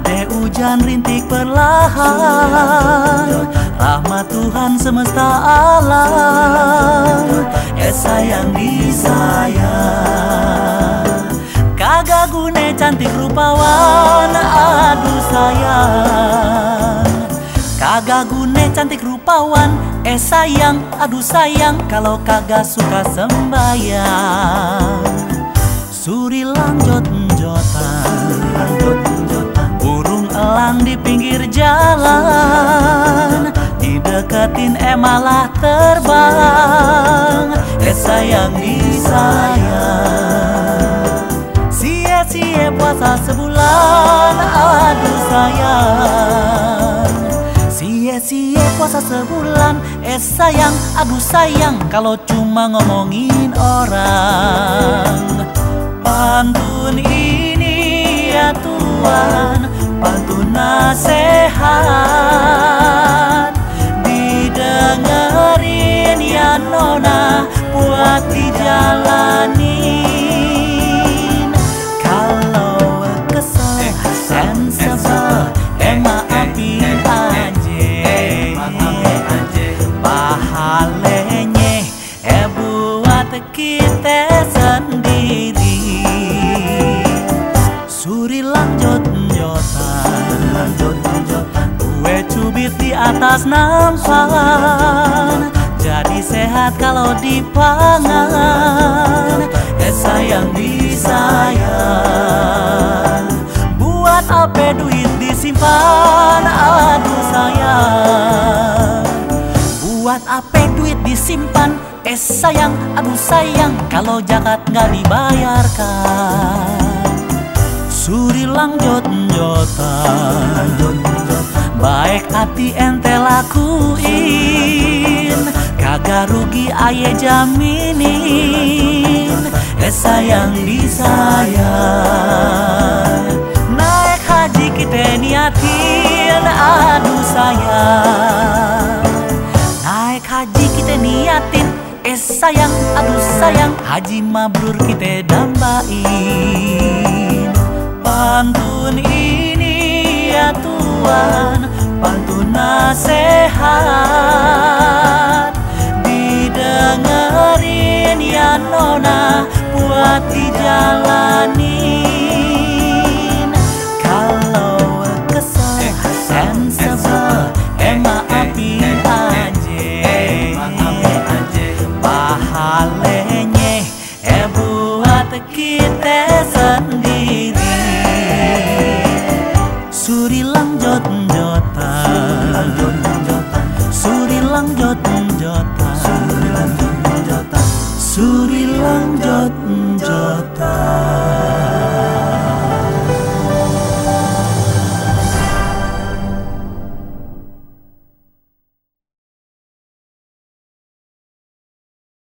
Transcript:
Ade hujan rintik perlahan. Rahmat Tuhan semesta alam. Eh sayang disayang Kagak gune cantik rupawan Aduh sayang. Kagak gune cantik rupawan Eh sayang, aduh sayang. Kalau kagak suka sembayang Suri lanjut jotan Burung elang di pinggir jalan Dideketin eh malah terbang. Eh sayang disayang Sia-sia puasa sebulan. Aduh sayang Sia-sia puasa sebulan. Eh sayang, aduh sayang Kalau cuma ngomongin orang. Pantun ini ya Tuhan Pantun nasihat Didengerin ya Nona Buat dijalanin. Kalau kesel dan sebel Eh maafin aja Pahalanya eh buat kita nampan. Jadi sehat kalau dipangan Eh sayang disayang Buat apa duit disimpan? Aduh sayang. Buat apa duit disimpan? Eh sayang, aduh sayang. Kalau jakat nggak dibayarkan. Suri lanjut jotan Baik hati ente lakuin Kagak rugi aye jaminin Eh sayang disayang. Naik haji kita niatin Aduh sayang. Naik haji kita niatin Eh sayang, aduh sayang. Haji mabrur kita dambain. Pantun ini ya Tuhan Nasihat Didengerin ya Nona Buat dijalanin. Kalau kesel dan sebel Eh maafin aja Pahalanya eh buat kita sendiri bilang jat jatah